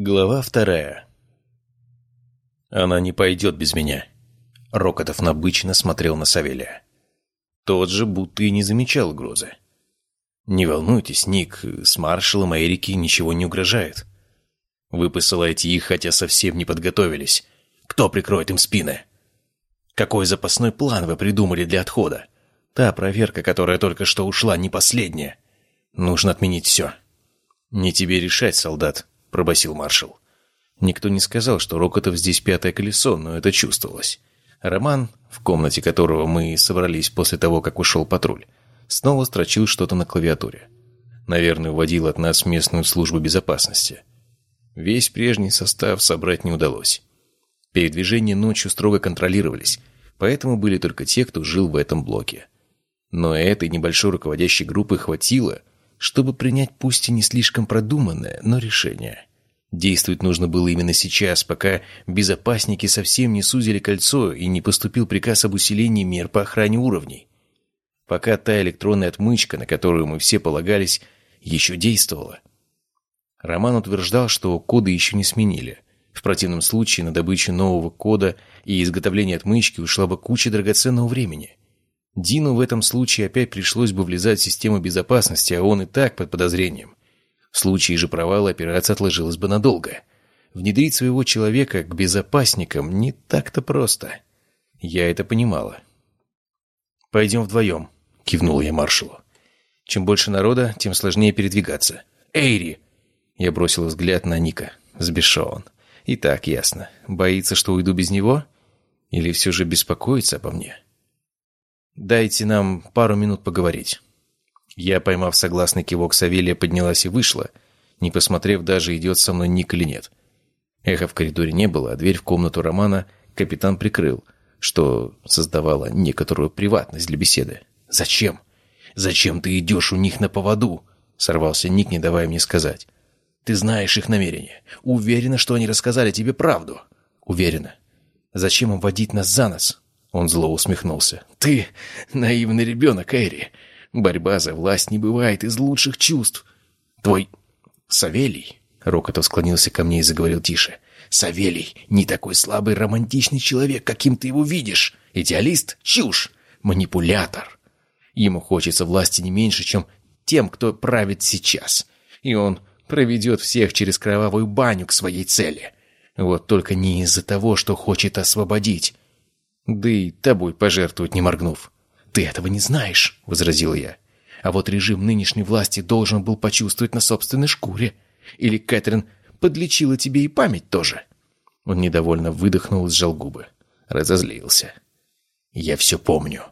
Глава вторая. «Она не пойдет без меня». Рокотов набычно смотрел на Савелия. Тот же будто и не замечал угрозы. «Не волнуйтесь, Ник, с маршалом Эрики ничего не угрожает. Вы посылаете их, хотя совсем не подготовились. Кто прикроет им спины? Какой запасной план вы придумали для отхода? Та проверка, которая только что ушла, не последняя. Нужно отменить все». «Не тебе решать, солдат», — пробасил маршал. Никто не сказал, что Рокотов здесь пятое колесо, но это чувствовалось. Роман, в комнате которого мы собрались после того, как ушел патруль, снова строчил что-то на клавиатуре. Наверное, уводил от нас местную службу безопасности. Весь прежний состав собрать не удалось. Передвижения ночью строго контролировались, поэтому были только те, кто жил в этом блоке. Но этой небольшой руководящей группы хватило, чтобы принять пусть и не слишком продуманное, но решение. Действовать нужно было именно сейчас, пока безопасники совсем не сузили кольцо и не поступил приказ об усилении мер по охране уровней. Пока та электронная отмычка, на которую мы все полагались, еще действовала. Роман утверждал, что коды еще не сменили. В противном случае на добычу нового кода и изготовление отмычки ушла бы куча драгоценного времени. Дину в этом случае опять пришлось бы влезать в систему безопасности, а он и так под подозрением. В случае же провала операция отложилась бы надолго. Внедрить своего человека к безопасникам не так-то просто. Я это понимала. «Пойдем вдвоем», — кивнул я маршалу. «Чем больше народа, тем сложнее передвигаться». «Эйри!» Я бросил взгляд на Ника. Сбешен. И так ясно. Боится, что уйду без него? Или все же беспокоится обо мне?» «Дайте нам пару минут поговорить». Я, поймав согласный кивок Савелия, поднялась и вышла, не посмотрев даже, идет со мной Ник или нет. Эха в коридоре не было, а дверь в комнату Романа капитан прикрыл, что создавало некоторую приватность для беседы. «Зачем? Зачем ты идешь у них на поводу?» Сорвался Ник, не давая мне сказать. «Ты знаешь их намерения. Уверена, что они рассказали тебе правду?» «Уверена. Зачем им водить нас за нос?» Он зло усмехнулся. «Ты наивный ребенок, Эри. Борьба за власть не бывает из лучших чувств. Твой Савелий...» Рокотов склонился ко мне и заговорил тише. «Савелий не такой слабый романтичный человек, каким ты его видишь. Идеалист? Чушь! Манипулятор. Ему хочется власти не меньше, чем тем, кто правит сейчас. И он проведет всех через кровавую баню к своей цели. Вот только не из-за того, что хочет освободить, да и тобой пожертвовать не моргнув. «Ты этого не знаешь», — возразил я. «А вот режим нынешней власти должен был почувствовать на собственной шкуре. Или Кэтрин подлечила тебе и память тоже». Он недовольно выдохнул и сжал губы. Разозлился. «Я все помню.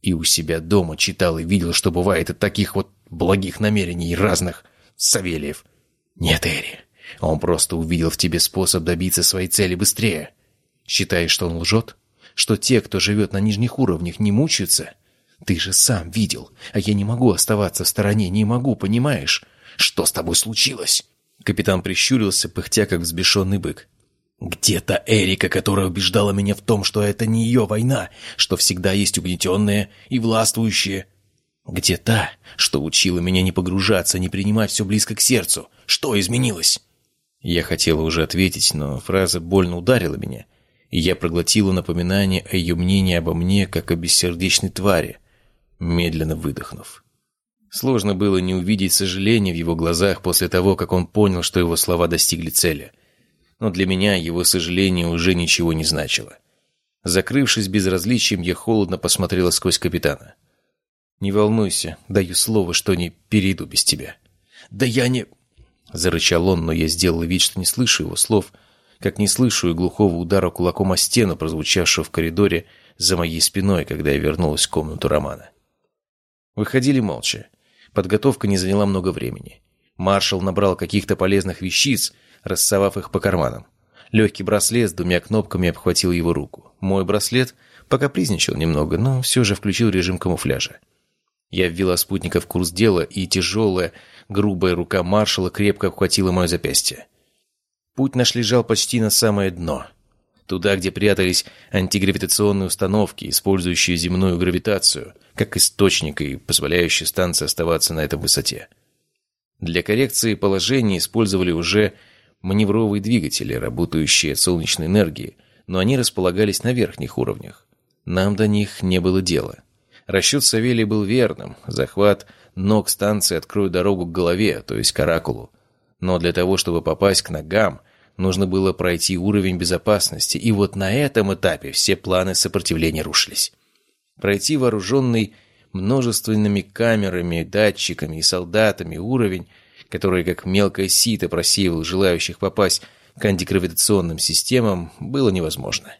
И у себя дома читал и видел, что бывает от таких вот благих намерений разных Савельев. Нет, Эри, он просто увидел в тебе способ добиться своей цели быстрее. Считаешь, что он лжет?» Что те, кто живет на нижних уровнях, не мучаются? Ты же сам видел, а я не могу оставаться в стороне, не могу, понимаешь? Что с тобой случилось?» Капитан прищурился, пыхтя, как взбешенный бык. «Где-то Эрика, которая убеждала меня в том, что это не ее война, что всегда есть угнетенные и властвующие. Где та, что учила меня не погружаться, не принимать все близко к сердцу? Что изменилось?» Я хотела уже ответить, но фраза больно ударила меня — и я проглотила напоминание о ее мнении обо мне, как о бессердечной твари, медленно выдохнув. Сложно было не увидеть сожаления в его глазах после того, как он понял, что его слова достигли цели. Но для меня его сожаление уже ничего не значило. Закрывшись безразличием, я холодно посмотрела сквозь капитана. «Не волнуйся, даю слово, что не перейду без тебя». «Да я не...» Зарычал он, но я сделала вид, что не слышу его слов, — как не слышу и глухого удара кулаком о стену, прозвучавшего в коридоре за моей спиной, когда я вернулась в комнату Романа. Выходили молча. Подготовка не заняла много времени. Маршал набрал каких-то полезных вещиц, рассовав их по карманам. Легкий браслет с двумя кнопками обхватил его руку. Мой браслет пока призничал немного, но все же включил режим камуфляжа. Я ввела спутника в курс дела, и тяжелая, грубая рука маршала крепко обхватила мое запястье. Путь наш лежал почти на самое дно. Туда, где прятались антигравитационные установки, использующие земную гравитацию, как источник и позволяющие станции оставаться на этой высоте. Для коррекции положения использовали уже маневровые двигатели, работающие от солнечной энергии, но они располагались на верхних уровнях. Нам до них не было дела. Расчет Савелий был верным. Захват ног станции откроет дорогу к голове, то есть к оракулу. Но для того, чтобы попасть к ногам, нужно было пройти уровень безопасности, и вот на этом этапе все планы сопротивления рушились. Пройти вооруженный множественными камерами, датчиками и солдатами уровень, который как мелкое сито просеивал желающих попасть к антигравитационным системам, было невозможно.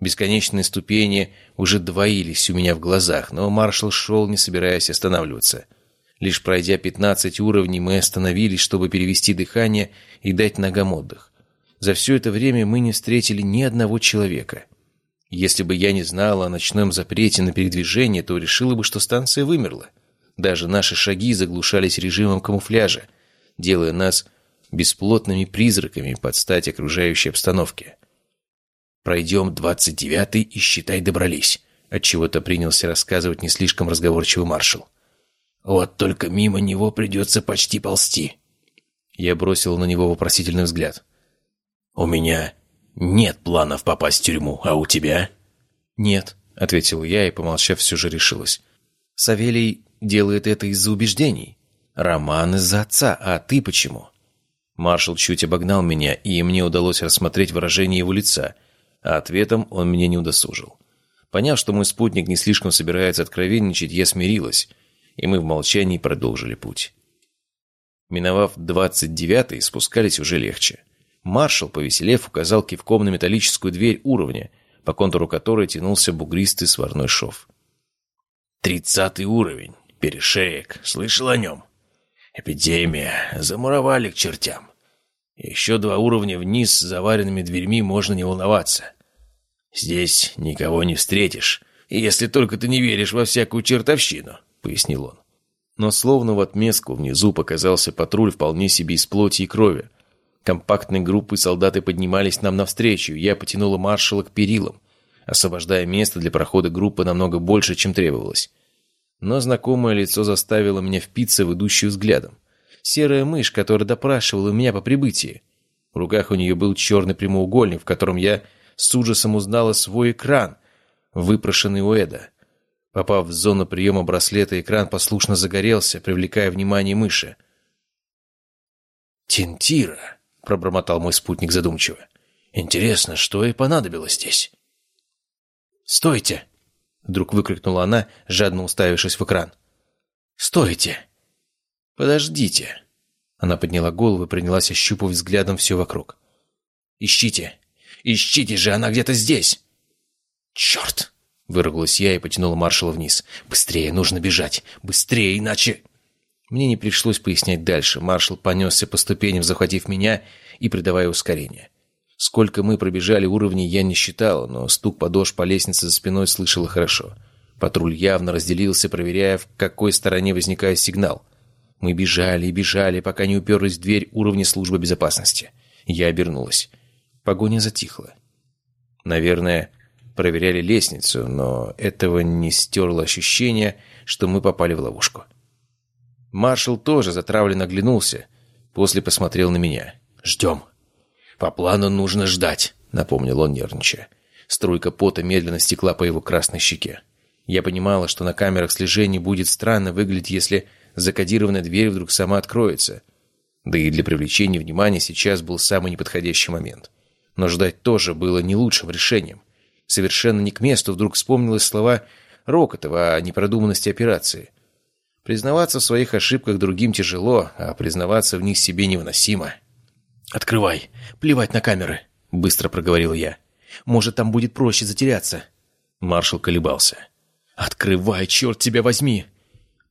Бесконечные ступени уже двоились у меня в глазах, но маршал шел, не собираясь останавливаться. Лишь пройдя 15 уровней, мы остановились, чтобы перевести дыхание и дать ногам отдых. За все это время мы не встретили ни одного человека. Если бы я не знала о ночном запрете на передвижение, то решила бы, что станция вымерла. Даже наши шаги заглушались режимом камуфляжа, делая нас бесплотными призраками под стать окружающей обстановке. «Пройдем двадцать девятый и, считай, добрались», — отчего-то принялся рассказывать не слишком разговорчивый маршал. «Вот только мимо него придется почти ползти». Я бросил на него вопросительный взгляд. «У меня нет планов попасть в тюрьму, а у тебя?» «Нет», — ответил я и, помолчав, все же решилась. «Савелий делает это из-за убеждений. Роман из-за отца, а ты почему?» Маршал чуть обогнал меня, и мне удалось рассмотреть выражение его лица, а ответом он меня не удосужил. Поняв, что мой спутник не слишком собирается откровенничать, я смирилась, и мы в молчании продолжили путь. Миновав двадцать девятый, спускались уже легче. Маршал, повеселев, указал кивком на металлическую дверь уровня, по контуру которой тянулся бугристый сварной шов. «Тридцатый уровень. Перешеек. Слышал о нем?» Эпидемия. Замуровали к чертям. Еще два уровня вниз с заваренными дверьми можно не волноваться. Здесь никого не встретишь, если только ты не веришь во всякую чертовщину», — пояснил он. Но словно в отместку внизу показался патруль вполне себе из плоти и крови. Компактной группой солдаты поднимались нам навстречу, я потянула маршала к перилам, освобождая место для прохода группы намного больше, чем требовалось но знакомое лицо заставило меня впиться в идущую взглядом. Серая мышь, которая допрашивала меня по прибытии. В руках у нее был черный прямоугольник, в котором я с ужасом узнала свой экран, выпрошенный у Эда. Попав в зону приема браслета, экран послушно загорелся, привлекая внимание мыши. «Тинтира», — пробормотал мой спутник задумчиво. «Интересно, что ей понадобилось здесь?» «Стойте!» Вдруг выкрикнула она, жадно уставившись в экран. «Стойте!» «Подождите!» Она подняла голову и принялась ощупывать взглядом все вокруг. «Ищите! Ищите же, она где-то здесь!» «Черт!» — выругалась я и потянула маршала вниз. «Быстрее, нужно бежать! Быстрее, иначе...» Мне не пришлось пояснять дальше. Маршал понесся по ступеням, захватив меня и придавая ускорение. Сколько мы пробежали уровней, я не считал, но стук подошв по лестнице за спиной слышала хорошо. Патруль явно разделился, проверяя, в какой стороне возникает сигнал. Мы бежали и бежали, пока не уперлись в дверь уровня службы безопасности. Я обернулась. Погоня затихла. Наверное, проверяли лестницу, но этого не стерло ощущение, что мы попали в ловушку. Маршал тоже затравленно оглянулся, после посмотрел на меня. «Ждем», «По плану нужно ждать», — напомнил он, нервничая. Струйка пота медленно стекла по его красной щеке. Я понимала, что на камерах слежения будет странно выглядеть, если закодированная дверь вдруг сама откроется. Да и для привлечения внимания сейчас был самый неподходящий момент. Но ждать тоже было не лучшим решением. Совершенно не к месту вдруг вспомнилось слова Рокотова о непродуманности операции. Признаваться в своих ошибках другим тяжело, а признаваться в них себе невыносимо. «Открывай. Плевать на камеры», — быстро проговорил я. «Может, там будет проще затеряться». Маршал колебался. «Открывай, черт тебя возьми!»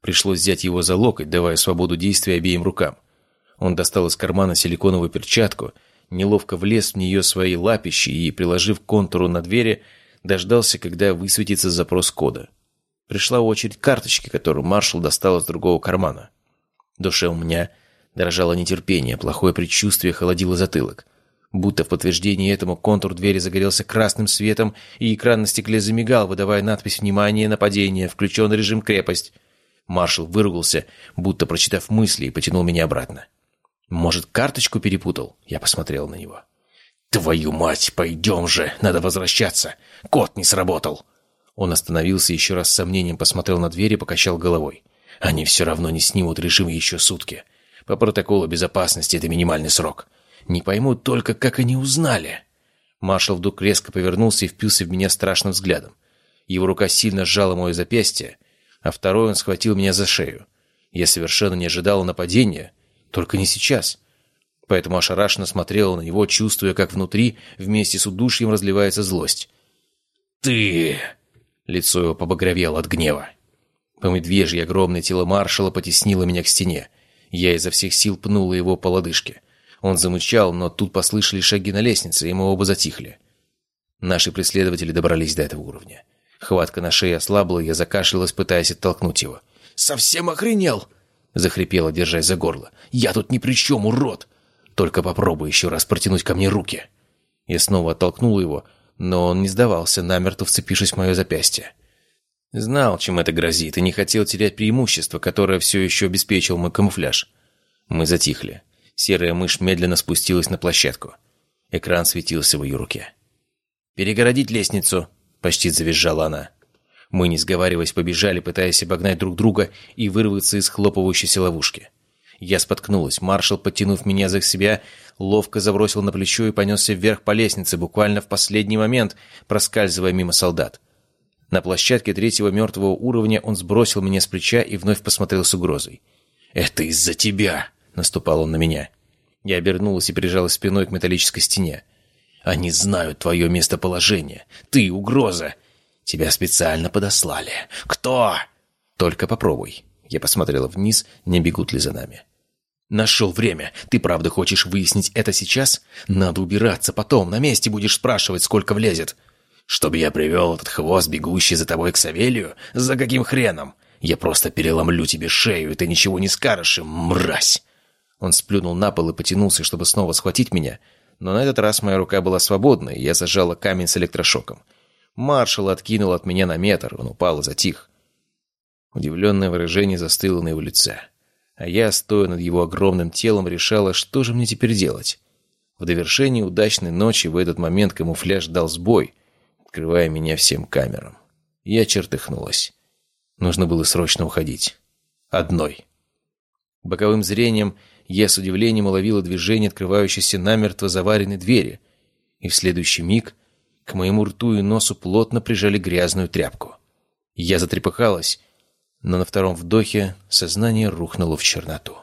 Пришлось взять его за локоть, давая свободу действия обеим рукам. Он достал из кармана силиконовую перчатку, неловко влез в нее своей лапищей и, приложив контуру на двери, дождался, когда высветится запрос кода. Пришла очередь карточки, которую маршал достал из другого кармана. душе у меня Дрожало нетерпение, плохое предчувствие холодило затылок. Будто в подтверждение этому контур двери загорелся красным светом, и экран на стекле замигал, выдавая надпись «Внимание! Нападение! Включен режим крепость!». Маршал выругался, будто прочитав мысли, и потянул меня обратно. Может, карточку перепутал? Я посмотрел на него. «Твою мать, пойдем же! Надо возвращаться! Код не сработал!» Он остановился еще раз с сомнением, посмотрел на дверь и покачал головой. «Они все равно не снимут режим еще сутки. По протоколу безопасности это минимальный срок. Не пойму только, как они узнали». Маршал вдруг резко повернулся и впился в меня страшным взглядом. Его рука сильно сжала мое запястье, а второй он схватил меня за шею. Я совершенно не ожидала нападения, только не сейчас. Поэтому ошарашенно смотрела на него, чувствуя, как внутри вместе с удушьем разливается злость. «Ты!» Лицо его побагровело от гнева. По медвежье огромное тело маршала потеснило меня к стене. Я изо всех сил пнула его по лодыжке. Он замычал, но тут послышали шаги на лестнице, и мы оба затихли. Наши преследователи добрались до этого уровня. Хватка на шее ослабла, я закашлялась, пытаясь оттолкнуть его. «Совсем охренел!» — захрипела, держась за горло. «Я тут ни при чем, урод! Только попробуй еще раз протянуть ко мне руки!» Я снова оттолкнул его, но он не сдавался, намертво вцепившись в мое запястье. Знал, чем это грозит, и не хотел терять преимущество, которое все еще обеспечил мой камуфляж. Мы затихли. Серая мышь медленно спустилась на площадку. Экран светился в ее руке. «Перегородить лестницу!» — почти завизжала она. Мы, не сговариваясь, побежали, пытаясь обогнать друг друга и вырваться из хлопывающейся ловушки. Я споткнулась. Маршал, подтянув меня за себя, ловко забросил на плечо и понесся вверх по лестнице, буквально в последний момент, проскальзывая мимо солдат. На площадке третьего мертвого уровня он сбросил меня с плеча и вновь посмотрел с угрозой. «Это из-за тебя!» — наступал он на меня. Я обернулась и прижалась спиной к металлической стене. «Они знают твое местоположение. Ты — угроза. Тебя специально подослали. Кто?» «Только попробуй». Я посмотрела вниз, не бегут ли за нами. «Нашел время. Ты правда хочешь выяснить это сейчас? Надо убираться, потом на месте будешь спрашивать, сколько влезет». «Чтобы я привел этот хвост, бегущий за тобой к Савелью? За каким хреном? Я просто переломлю тебе шею, и ты ничего не скажешь им, мразь!» Он сплюнул на пол и потянулся, чтобы снова схватить меня, но на этот раз моя рука была свободной, и я зажала камень с электрошоком. Маршал откинул от меня на метр, он упал и затих. Удивленное выражение застыло на его лице а я, стоя над его огромным телом, решала, что же мне теперь делать. В довершении удачной ночи в этот момент камуфляж дал сбой, открывая меня всем камерам. Я чертыхнулась. Нужно было срочно уходить. Одной. Боковым зрением я с удивлением уловила движение открывающейся намертво заваренной двери, и в следующий миг к моему рту и носу плотно прижали грязную тряпку. Я затрепыхалась, но на втором вдохе сознание рухнуло в черноту.